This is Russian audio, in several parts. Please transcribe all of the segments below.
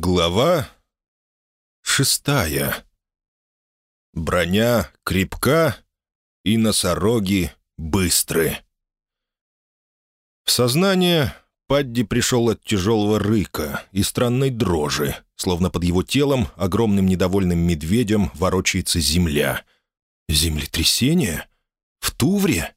Глава шестая. Броня крепка, и носороги быстры. В сознание Падди пришел от тяжелого рыка и странной дрожи, словно под его телом огромным недовольным медведем ворочается земля. Землетрясение? В Тувре?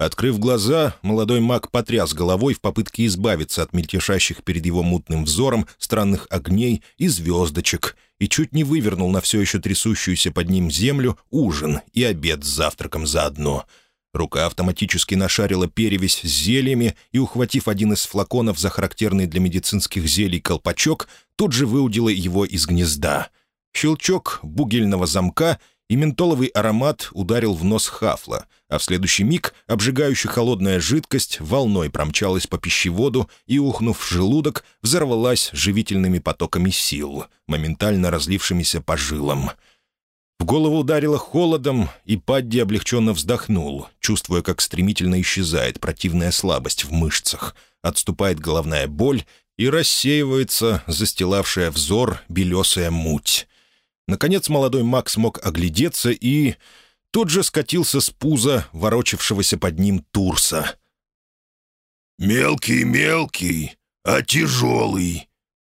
Открыв глаза, молодой маг потряс головой в попытке избавиться от мельтешащих перед его мутным взором странных огней и звездочек и чуть не вывернул на все еще трясущуюся под ним землю ужин и обед с завтраком заодно. Рука автоматически нашарила перевесь с зельями и, ухватив один из флаконов за характерный для медицинских зелий колпачок, тут же выудила его из гнезда. Щелчок бугельного замка, и ментоловый аромат ударил в нос хафла, а в следующий миг обжигающая холодная жидкость волной промчалась по пищеводу и, ухнув в желудок, взорвалась живительными потоками сил, моментально разлившимися по жилам. В голову ударило холодом, и Падди облегченно вздохнул, чувствуя, как стремительно исчезает противная слабость в мышцах, отступает головная боль и рассеивается застилавшая взор белесая муть. Наконец молодой маг смог оглядеться и... Тут же скатился с пуза, ворочавшегося под ним Турса. «Мелкий-мелкий, а тяжелый!»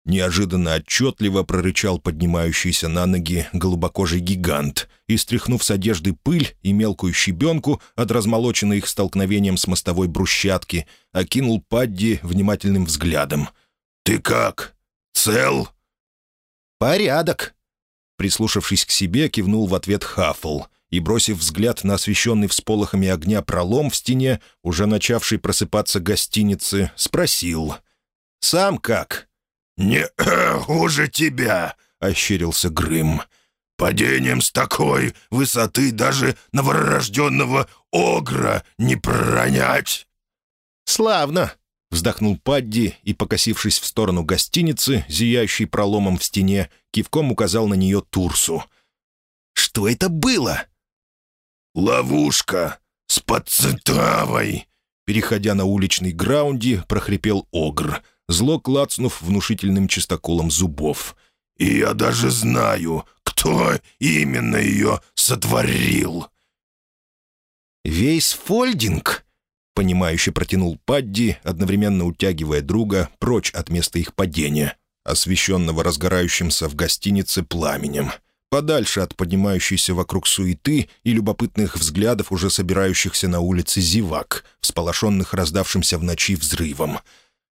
Неожиданно отчетливо прорычал поднимающийся на ноги голубокожий гигант и, стряхнув с одежды пыль и мелкую щебенку от размолоченной их столкновением с мостовой брусчатки, окинул Падди внимательным взглядом. «Ты как? Цел?» «Порядок!» Прислушавшись к себе, кивнул в ответ Хаффл и, бросив взгляд на освещенный всполохами огня пролом в стене, уже начавший просыпаться гостиницы, спросил. «Сам как?» «Не хуже тебя», — ощерился Грым. «Падением с такой высоты даже новорожденного огра не пронять». «Славно!» Вздохнул Падди и, покосившись в сторону гостиницы, зияющей проломом в стене, кивком указал на нее Турсу. «Что это было?» «Ловушка с подцентравой!» Переходя на уличный граунди, прохрипел Огр, зло клацнув внушительным чистоколом зубов. «И я даже знаю, кто именно ее сотворил!» «Вейс Фольдинг?» понимающе протянул Падди, одновременно утягивая друга прочь от места их падения, освещенного разгорающимся в гостинице пламенем, подальше от поднимающейся вокруг суеты и любопытных взглядов уже собирающихся на улице зевак, всполошенных раздавшимся в ночи взрывом —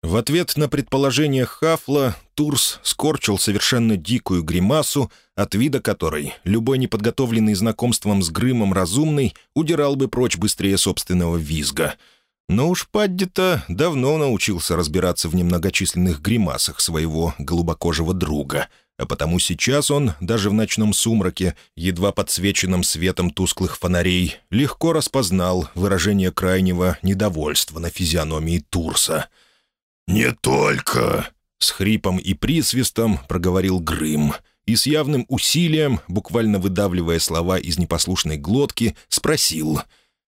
в ответ на предположение Хафла Турс скорчил совершенно дикую гримасу, от вида которой любой неподготовленный знакомством с Грымом разумный удирал бы прочь быстрее собственного визга. Но уж Падди-то давно научился разбираться в немногочисленных гримасах своего голубокожего друга, а потому сейчас он, даже в ночном сумраке, едва подсвеченном светом тусклых фонарей, легко распознал выражение крайнего недовольства на физиономии Турса — «Не только!» — с хрипом и присвистом проговорил Грым и с явным усилием, буквально выдавливая слова из непослушной глотки, спросил.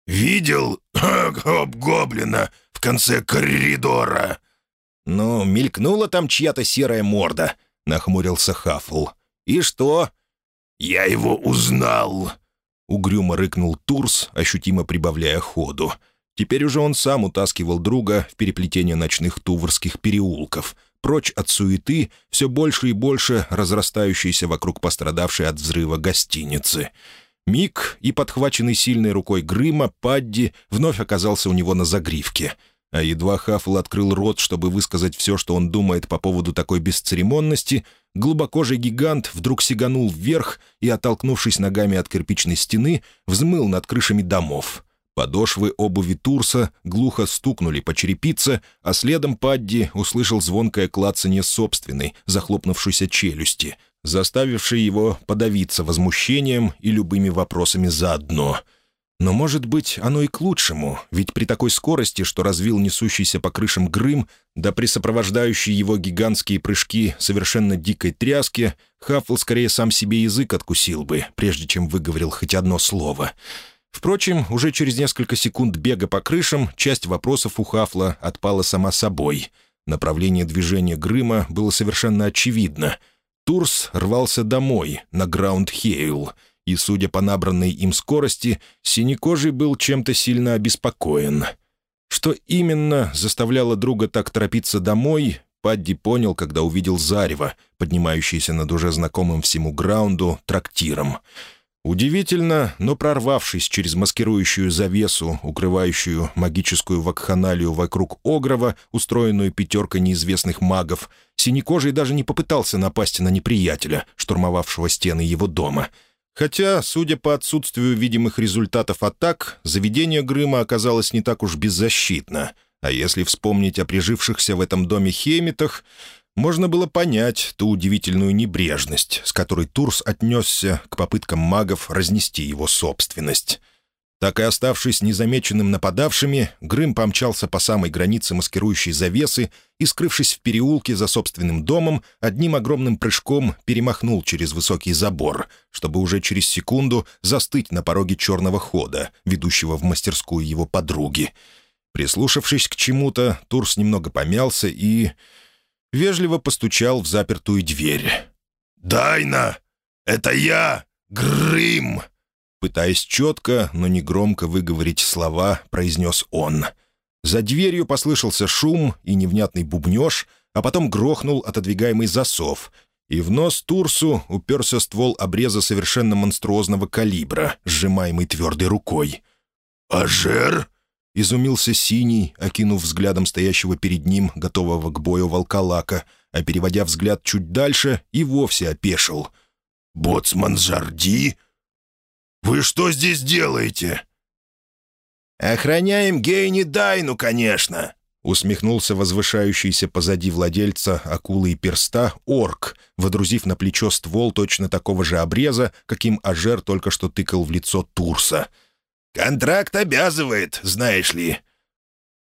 «Видел гоблина в конце коридора?» «Ну, мелькнула там чья-то серая морда», — нахмурился Хаффл. «И что?» «Я его узнал!» — угрюмо рыкнул Турс, ощутимо прибавляя ходу. Теперь уже он сам утаскивал друга в переплетение ночных туврских переулков, прочь от суеты, все больше и больше разрастающейся вокруг пострадавшей от взрыва гостиницы. Миг и подхваченный сильной рукой Грыма, Падди вновь оказался у него на загривке. А едва Хафл открыл рот, чтобы высказать все, что он думает по поводу такой бесцеремонности, глубокожий гигант вдруг сиганул вверх и, оттолкнувшись ногами от кирпичной стены, взмыл над крышами домов — Подошвы обуви Турса глухо стукнули по черепице, а следом Падди услышал звонкое клацанье собственной, захлопнувшейся челюсти, заставившей его подавиться возмущением и любыми вопросами заодно. Но, может быть, оно и к лучшему, ведь при такой скорости, что развил несущийся по крышам Грым, да при сопровождающей его гигантские прыжки совершенно дикой тряски, Хаффл скорее сам себе язык откусил бы, прежде чем выговорил хоть одно слово — Впрочем, уже через несколько секунд бега по крышам часть вопросов у Хафла отпала сама собой. Направление движения Грыма было совершенно очевидно. Турс рвался домой, на Граунд-Хейл, и, судя по набранной им скорости, синекожий был чем-то сильно обеспокоен. Что именно заставляло друга так торопиться домой, Падди понял, когда увидел зарево, поднимающееся над уже знакомым всему Граунду трактиром — Удивительно, но прорвавшись через маскирующую завесу, укрывающую магическую вакханалию вокруг Огрова, устроенную пятеркой неизвестных магов, Синекожий даже не попытался напасть на неприятеля, штурмовавшего стены его дома. Хотя, судя по отсутствию видимых результатов атак, заведение Грыма оказалось не так уж беззащитно. А если вспомнить о прижившихся в этом доме хемитах, можно было понять ту удивительную небрежность, с которой Турс отнесся к попыткам магов разнести его собственность. Так и оставшись незамеченным нападавшими, Грым помчался по самой границе маскирующей завесы и, скрывшись в переулке за собственным домом, одним огромным прыжком перемахнул через высокий забор, чтобы уже через секунду застыть на пороге черного хода, ведущего в мастерскую его подруги. Прислушавшись к чему-то, Турс немного помялся и вежливо постучал в запертую дверь. «Дайна! Это я, Грым!» Пытаясь четко, но не громко выговорить слова, произнес он. За дверью послышался шум и невнятный бубнеж, а потом грохнул отодвигаемый засов, и в нос Турсу уперся ствол обреза совершенно монструозного калибра, сжимаемый твердой рукой. «Ажер?» — изумился Синий, окинув взглядом стоящего перед ним, готового к бою волколака, а переводя взгляд чуть дальше, и вовсе опешил. «Боцман Жарди? Вы что здесь делаете?» «Охраняем Гейни Дайну, конечно!» — усмехнулся возвышающийся позади владельца акулы и перста орк, водрузив на плечо ствол точно такого же обреза, каким Ажер только что тыкал в лицо Турса — Контракт обязывает, знаешь ли».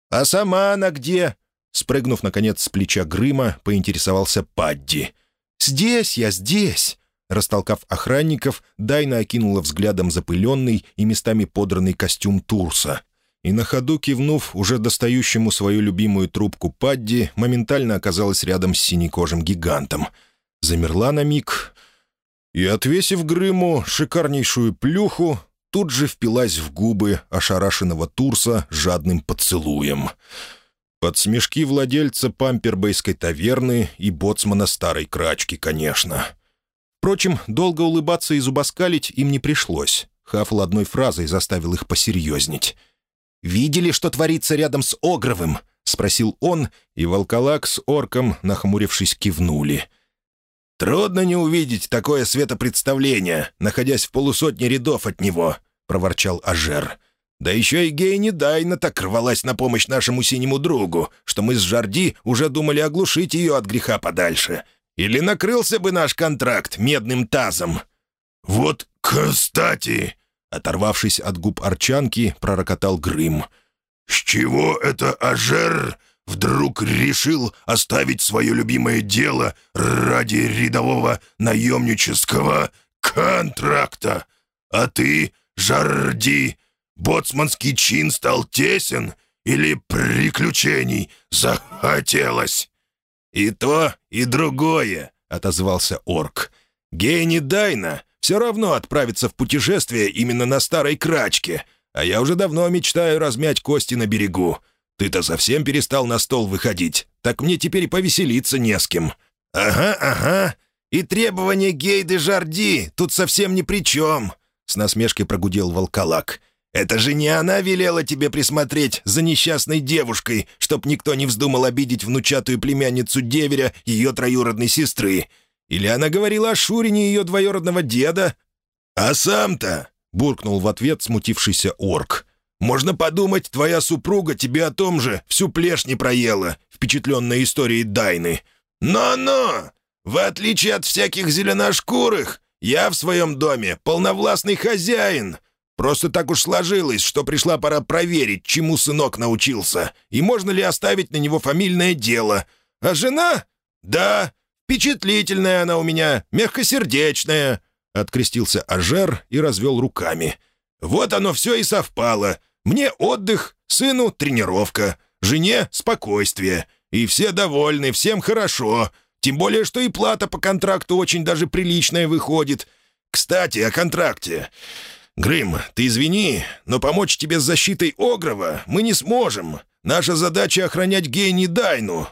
«А сама она где?» Спрыгнув, наконец, с плеча Грыма, поинтересовался Падди. «Здесь я, здесь!» Растолкав охранников, Дайна окинула взглядом запыленный и местами подранный костюм Турса. И на ходу, кивнув уже достающему свою любимую трубку Падди, моментально оказалась рядом с синекожим гигантом. Замерла на миг и, отвесив Грыму шикарнейшую плюху, тут же впилась в губы ошарашенного Турса жадным поцелуем. Под смешки владельца пампербейской таверны и боцмана старой крачки, конечно. Впрочем, долго улыбаться и зубоскалить им не пришлось. Хафл одной фразой заставил их посерьезнить. «Видели, что творится рядом с Огровым?» — спросил он, и волколак с орком, нахмурившись, кивнули. «Трудно не увидеть такое светопредставление, находясь в полусотне рядов от него», — проворчал Ажер. «Да еще и Гейни Дайна так рвалась на помощь нашему синему другу, что мы с Жарди уже думали оглушить ее от греха подальше. Или накрылся бы наш контракт медным тазом». «Вот кстати!» — оторвавшись от губ Арчанки, пророкотал Грым. «С чего это Ажер вдруг решил оставить свое любимое дело ради рядового наемнического контракта? А ты Жарди, боцманский чин стал тесен или приключений захотелось?» «И то, и другое», — отозвался орк. «Гейни Дайна все равно отправится в путешествие именно на старой крачке, а я уже давно мечтаю размять кости на берегу. Ты-то совсем перестал на стол выходить, так мне теперь повеселиться не с кем». «Ага, ага, и требования Гейды Жарди тут совсем ни при чем», с насмешкой прогудел волколак. «Это же не она велела тебе присмотреть за несчастной девушкой, чтоб никто не вздумал обидеть внучатую племянницу деверя, ее троюродной сестры. Или она говорила о Шурине ее двоюродного деда?» «А сам-то?» — буркнул в ответ смутившийся орк. «Можно подумать, твоя супруга тебе о том же всю плешь не проела, впечатленная историей Дайны. Но-но! В отличие от всяких зеленошкурых, я в своем доме полновластный хозяин. Просто так уж сложилось, что пришла пора проверить, чему сынок научился, и можно ли оставить на него фамильное дело. А жена? Да, впечатлительная она у меня, мягкосердечная». Открестился Ажер и развел руками. «Вот оно все и совпало. Мне отдых, сыну тренировка, жене спокойствие. И все довольны, всем хорошо. Тем более, что и плата по контракту очень даже приличная выходит. Кстати, о контракте. Грым, ты извини, но помочь тебе с защитой Огрова мы не сможем. Наша задача — охранять Гейни Дайну.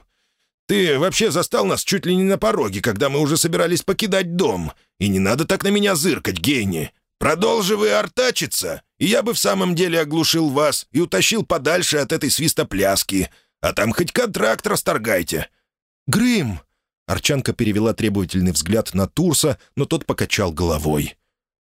Ты вообще застал нас чуть ли не на пороге, когда мы уже собирались покидать дом. И не надо так на меня зыркать, Гейни. Продолжи вы артачиться, и я бы в самом деле оглушил вас и утащил подальше от этой свистопляски. А там хоть контракт расторгайте». «Грым!» Арчанка перевела требовательный взгляд на Турса, но тот покачал головой.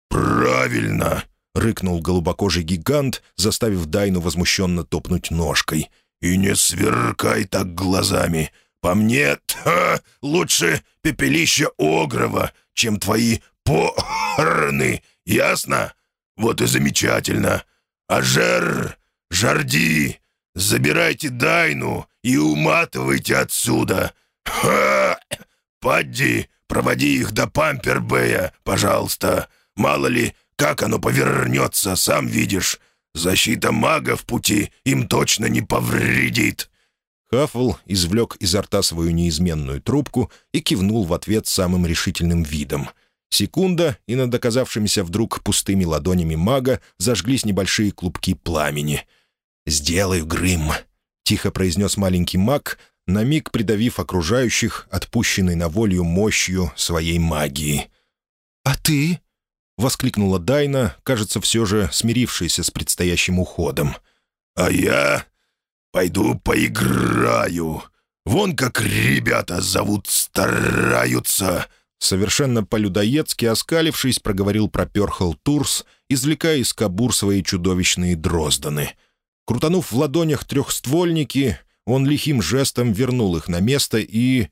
«Правильно!» — рыкнул голубокожий гигант, заставив Дайну возмущенно топнуть ножкой. «И не сверкай так глазами. По мне, ха, лучше пепелище Огрова, чем твои похороны, ясно? Вот и замечательно. А жер, жарди, забирайте Дайну и уматывайте отсюда. Ха! Падди, проводи их до Пампербэя, пожалуйста. Мало ли, как оно повернется, сам видишь. Защита мага в пути им точно не повредит». Хаффл извлек изо рта свою неизменную трубку и кивнул в ответ самым решительным видом. Секунда, и над оказавшимися вдруг пустыми ладонями мага зажглись небольшие клубки пламени. «Сделаю, Грым», — тихо произнес маленький маг, на миг придавив окружающих, отпущенной на волю мощью своей магии. «А ты?» — воскликнула Дайна, кажется, все же смирившаяся с предстоящим уходом. «А я пойду поиграю. Вон как ребята зовут, стараются». Совершенно по-людоедски оскалившись, проговорил проперхал Турс, извлекая из кабур свои чудовищные дрозданы. Крутанув в ладонях трехствольники, он лихим жестом вернул их на место и...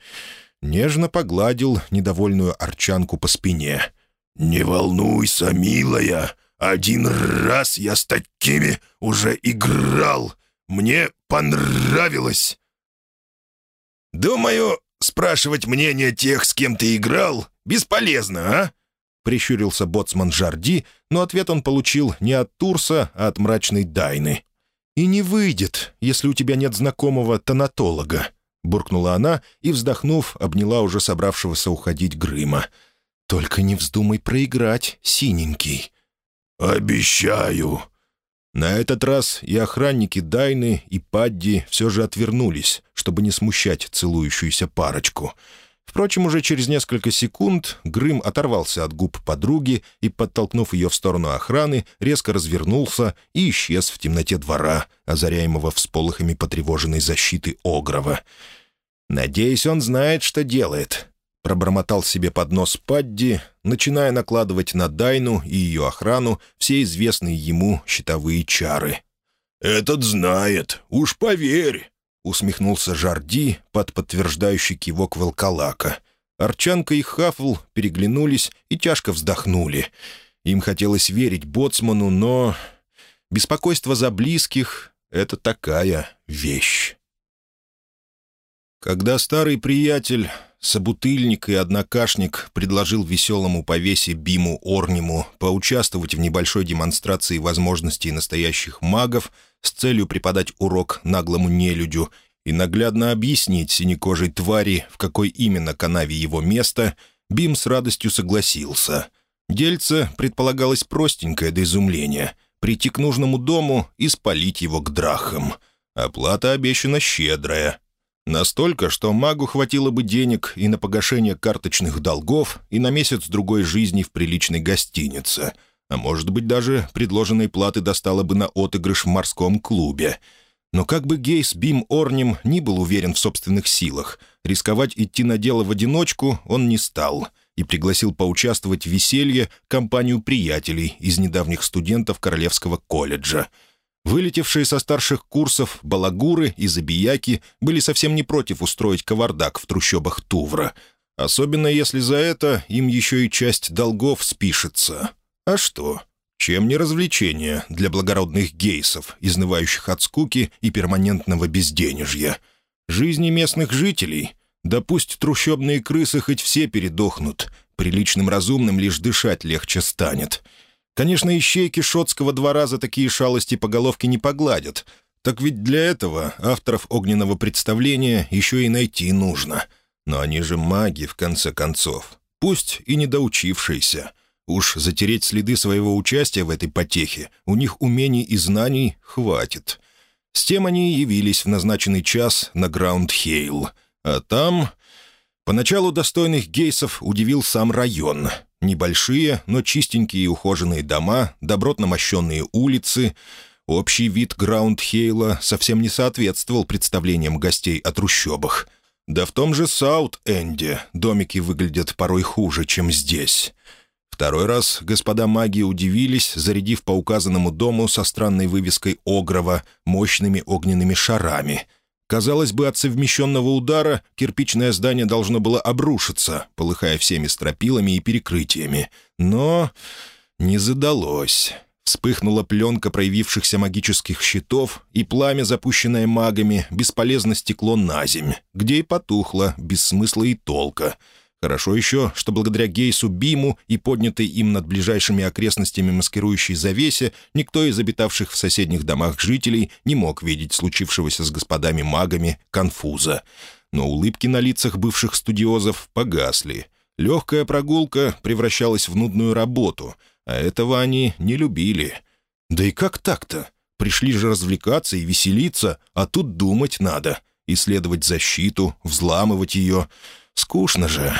нежно погладил недовольную арчанку по спине. «Не волнуйся, милая, один раз я с такими уже играл. Мне понравилось». «Думаю, спрашивать мнение тех, с кем ты играл, бесполезно, а?» — прищурился боцман Жарди, но ответ он получил не от Турса, а от мрачной Дайны. «И не выйдет, если у тебя нет знакомого тонатолога», — буркнула она и, вздохнув, обняла уже собравшегося уходить Грыма. «Только не вздумай проиграть, синенький». «Обещаю», на этот раз и охранники Дайны, и Падди все же отвернулись, чтобы не смущать целующуюся парочку. Впрочем, уже через несколько секунд Грым оторвался от губ подруги и, подтолкнув ее в сторону охраны, резко развернулся и исчез в темноте двора, озаряемого всполохами потревоженной защиты Огрова. «Надеюсь, он знает, что делает», — пробормотал себе под нос Падди, начиная накладывать на Дайну и ее охрану все известные ему щитовые чары. «Этот знает, уж поверь», — усмехнулся Жарди под подтверждающий кивок волколака. Арчанка и Хафл переглянулись и тяжко вздохнули. Им хотелось верить Боцману, но... Беспокойство за близких — это такая вещь. Когда старый приятель собутыльник и однокашник предложил веселому повесе Биму Орниму поучаствовать в небольшой демонстрации возможностей настоящих магов с целью преподать урок наглому нелюдю и наглядно объяснить синекожей твари, в какой именно канаве его место, Бим с радостью согласился. Дельце предполагалось простенькое до изумления — прийти к нужному дому и спалить его к драхам. Оплата обещана щедрая — Настолько, что магу хватило бы денег и на погашение карточных долгов, и на месяц-другой жизни в приличной гостинице. А может быть, даже предложенной платы достало бы на отыгрыш в морском клубе. Но как бы Гейс Бим Орнем не был уверен в собственных силах, рисковать идти на дело в одиночку он не стал и пригласил поучаствовать в веселье компанию приятелей из недавних студентов Королевского колледжа — Вылетевшие со старших курсов балагуры и забияки были совсем не против устроить кавардак в трущобах Тувра, особенно если за это им еще и часть долгов спишется. А что? Чем не развлечение для благородных гейсов, изнывающих от скуки и перманентного безденежья? Жизни местных жителей? Да пусть трущобные крысы хоть все передохнут, приличным разумным лишь дышать легче станет — Конечно, ищейки шотского двора за такие шалости по головке не погладят, Так ведь для этого авторов огненного представления еще и найти нужно. Но они же маги, в конце концов. Пусть и недоучившиеся. Уж затереть следы своего участия в этой потехе у них умений и знаний хватит. С тем они и явились в назначенный час на Граунд-Хейл. А там... Поначалу достойных гейсов удивил сам район. Небольшие, но чистенькие и ухоженные дома, добротно мощенные улицы. Общий вид Граунд-Хейла совсем не соответствовал представлениям гостей о трущобах. Да в том же Саут-Энде домики выглядят порой хуже, чем здесь. Второй раз господа маги удивились, зарядив по указанному дому со странной вывеской «Огрова» мощными огненными шарами. Казалось бы, от совмещенного удара кирпичное здание должно было обрушиться, полыхая всеми стропилами и перекрытиями. Но не задалось. Вспыхнула пленка проявившихся магических щитов, и пламя, запущенное магами, бесполезно стекло на земь, где и потухло, без смысла и толка — Хорошо еще, что благодаря Гейсу Биму и поднятой им над ближайшими окрестностями маскирующей завесе никто из обитавших в соседних домах жителей не мог видеть случившегося с господами-магами конфуза. Но улыбки на лицах бывших студиозов погасли. Легкая прогулка превращалась в нудную работу, а этого они не любили. Да и как так-то? Пришли же развлекаться и веселиться, а тут думать надо, исследовать защиту, взламывать ее — Скучно же.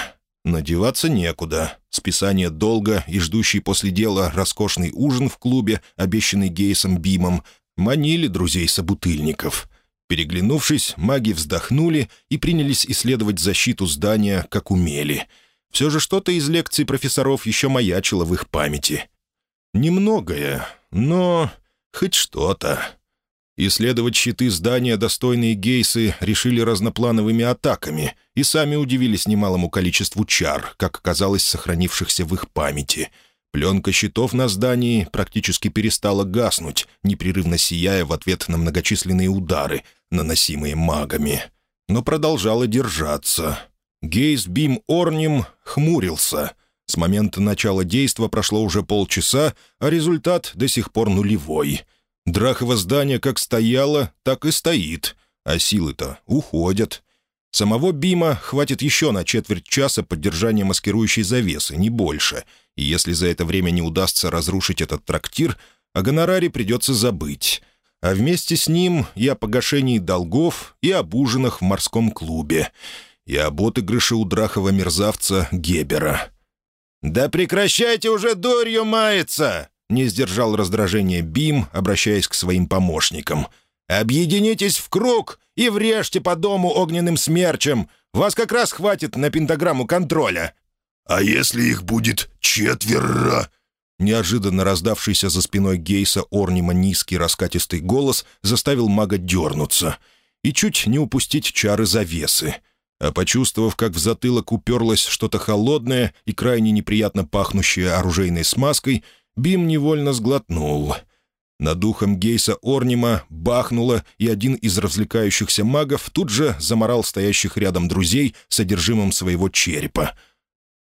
Надеваться некуда. Списание долга и ждущий после дела роскошный ужин в клубе, обещанный Гейсом Бимом, манили друзей-собутыльников. Переглянувшись, маги вздохнули и принялись исследовать защиту здания, как умели. Все же что-то из лекций профессоров еще маячило в их памяти. Немногое, но хоть что-то. Исследовать щиты здания достойные гейсы решили разноплановыми атаками и сами удивились немалому количеству чар, как оказалось, сохранившихся в их памяти. Пленка щитов на здании практически перестала гаснуть, непрерывно сияя в ответ на многочисленные удары, наносимые магами. Но продолжала держаться. Гейс Бим Орним хмурился. С момента начала действа прошло уже полчаса, а результат до сих пор нулевой — Драхово здание как стояло, так и стоит, а силы-то уходят. Самого Бима хватит еще на четверть часа поддержания маскирующей завесы, не больше, и если за это время не удастся разрушить этот трактир, о гонораре придется забыть. А вместе с ним и о погашении долгов, и об ужинах в морском клубе, и об отыгрыше у Драхова мерзавца Гебера. «Да прекращайте уже дурью маяться!» Не сдержал раздражение Бим, обращаясь к своим помощникам. «Объединитесь в круг и врежьте по дому огненным смерчем. Вас как раз хватит на пентаграмму контроля». «А если их будет четверо?» Неожиданно раздавшийся за спиной Гейса Орнима низкий раскатистый голос заставил мага дернуться и чуть не упустить чары завесы. А почувствовав, как в затылок уперлось что-то холодное и крайне неприятно пахнущее оружейной смазкой, Бим невольно сглотнул. Над духом Гейса Орнима бахнуло, и один из развлекающихся магов тут же заморал стоящих рядом друзей содержимым своего черепа.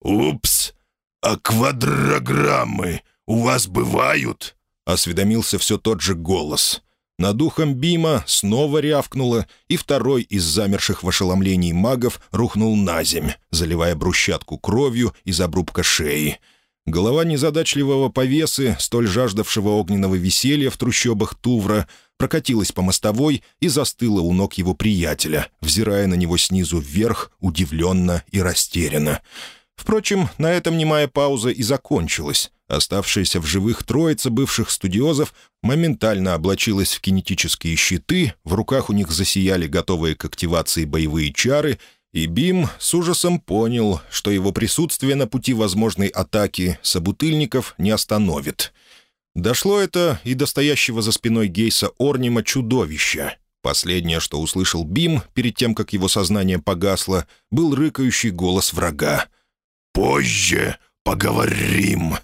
«Упс! А квадрограммы у вас бывают?» — осведомился все тот же голос. Над духом Бима снова рявкнуло, и второй из замерших в ошеломлении магов рухнул на земь, заливая брусчатку кровью из обрубка шеи — Голова незадачливого повесы, столь жаждавшего огненного веселья в трущобах Тувра, прокатилась по мостовой и застыла у ног его приятеля, взирая на него снизу вверх, удивленно и растерянно. Впрочем, на этом немая пауза и закончилась. Оставшаяся в живых троица бывших студиозов моментально облачилась в кинетические щиты, в руках у них засияли готовые к активации боевые чары, и Бим с ужасом понял, что его присутствие на пути возможной атаки собутыльников не остановит. Дошло это и до стоящего за спиной Гейса Орнима чудовища. Последнее, что услышал Бим перед тем, как его сознание погасло, был рыкающий голос врага. «Позже поговорим!»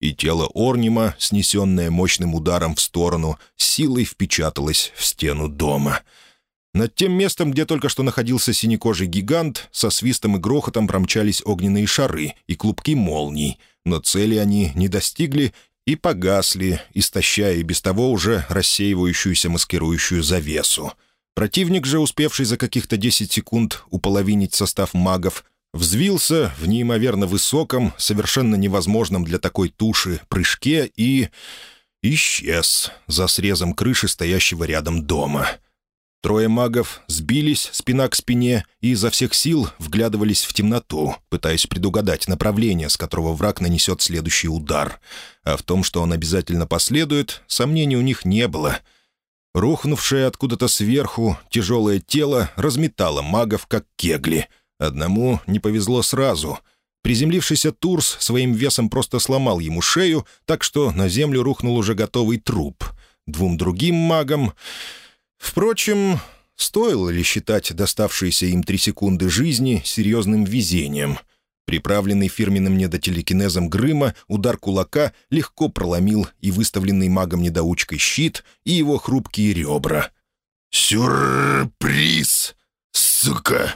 И тело Орнима, снесенное мощным ударом в сторону, силой впечаталось в стену дома — над тем местом, где только что находился синекожий гигант, со свистом и грохотом промчались огненные шары и клубки молний, но цели они не достигли, и погасли, истощая и без того уже рассеивающуюся маскирующую завесу. Противник же, успевший за каких-то 10 секунд уполовинить состав магов, взвился в неимоверно высоком, совершенно невозможном для такой туши прыжке и... исчез за срезом крыши стоящего рядом дома. Трое магов сбились спина к спине и изо всех сил вглядывались в темноту, пытаясь предугадать направление, с которого враг нанесет следующий удар. А в том, что он обязательно последует, сомнений у них не было. Рухнувшее откуда-то сверху тяжелое тело разметало магов, как кегли — Одному не повезло сразу. Приземлившийся Турс своим весом просто сломал ему шею, так что на землю рухнул уже готовый труп. Двум другим магам... Впрочем, стоило ли считать доставшиеся им три секунды жизни серьезным везением? Приправленный фирменным недотелекинезом Грыма, удар кулака легко проломил и выставленный магом-недоучкой щит, и его хрупкие ребра. «Сюрприз, сука!»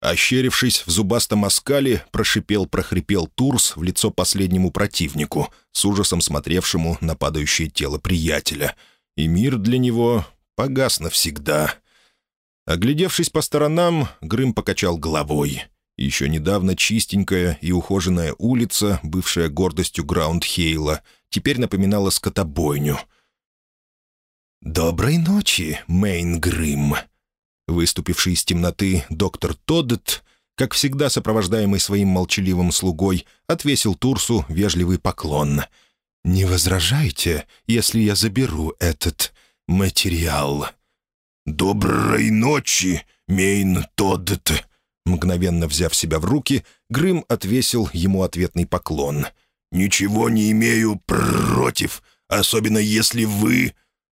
Ощерившись в зубастом оскале, прошипел-прохрипел Турс в лицо последнему противнику, с ужасом смотревшему на падающее тело приятеля. И мир для него погас навсегда. Оглядевшись по сторонам, Грым покачал головой. Еще недавно чистенькая и ухоженная улица, бывшая гордостью Граундхейла, теперь напоминала скотобойню. «Доброй ночи, Мейн Грым!» Выступивший из темноты доктор Тоддет, как всегда сопровождаемый своим молчаливым слугой, отвесил Турсу вежливый поклон. «Не возражайте, если я заберу этот материал?» «Доброй ночи, Мейн Тоддет!» Мгновенно взяв себя в руки, Грым отвесил ему ответный поклон. «Ничего не имею против, особенно если вы...»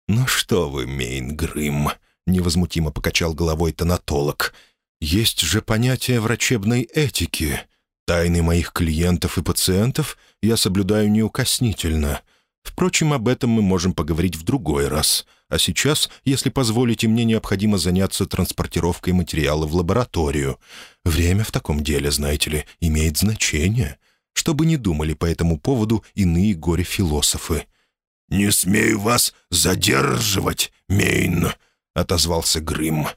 «Ну что вы, Мейн Грым, — невозмутимо покачал головой тонатолог. «Есть же понятие врачебной этики. Тайны моих клиентов и пациентов я соблюдаю неукоснительно. Впрочем, об этом мы можем поговорить в другой раз. А сейчас, если позволите, мне необходимо заняться транспортировкой материала в лабораторию. Время в таком деле, знаете ли, имеет значение. Чтобы не думали по этому поводу иные горе-философы». «Не смею вас задерживать, Мейн», — отозвался Грым.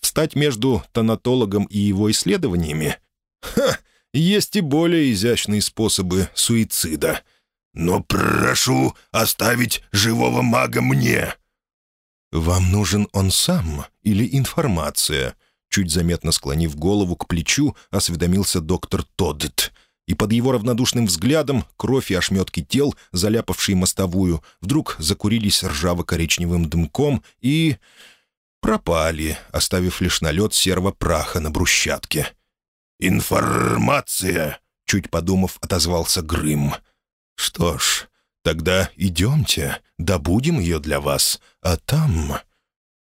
«Встать между тонатологом и его исследованиями? Ха! Есть и более изящные способы суицида. Но прошу оставить живого мага мне». «Вам нужен он сам или информация?» Чуть заметно склонив голову к плечу, осведомился доктор Тоддет. И под его равнодушным взглядом кровь и ошметки тел, заляпавшие мостовую, вдруг закурились ржаво-коричневым дымком и пропали, оставив лишь налет серого праха на брусчатке. «Информация!» — чуть подумав, отозвался Грым. «Что ж, тогда идемте, добудем ее для вас, а там...»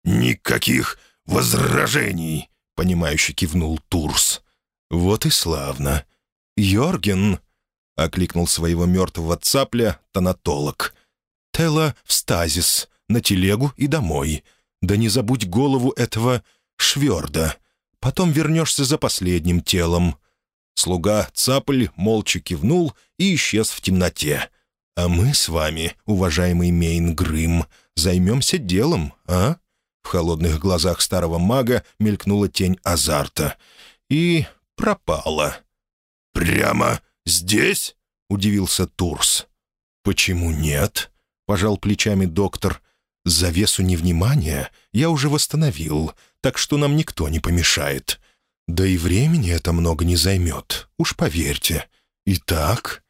«Никаких возражений!» — понимающе кивнул Турс. «Вот и славно. Йорген!» — окликнул своего мертвого цапля тонатолог. «Тело в стазис, на телегу и домой. Да не забудь голову этого шверда. Потом вернешься за последним телом». Слуга Цапль молча кивнул и исчез в темноте. «А мы с вами, уважаемый Мейн Грым, займемся делом, а?» В холодных глазах старого мага мелькнула тень азарта. И пропала. «Прямо здесь?» — удивился Турс. «Почему нет?» — пожал плечами доктор. Завесу невнимания я уже восстановил, так что нам никто не помешает. Да и времени это много не займет, уж поверьте. Итак...»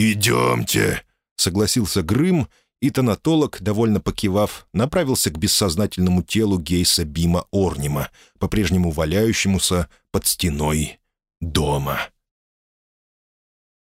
«Идемте», — согласился Грым, и тонатолог, довольно покивав, направился к бессознательному телу Гейса Бима Орнима, по-прежнему валяющемуся под стеной дома.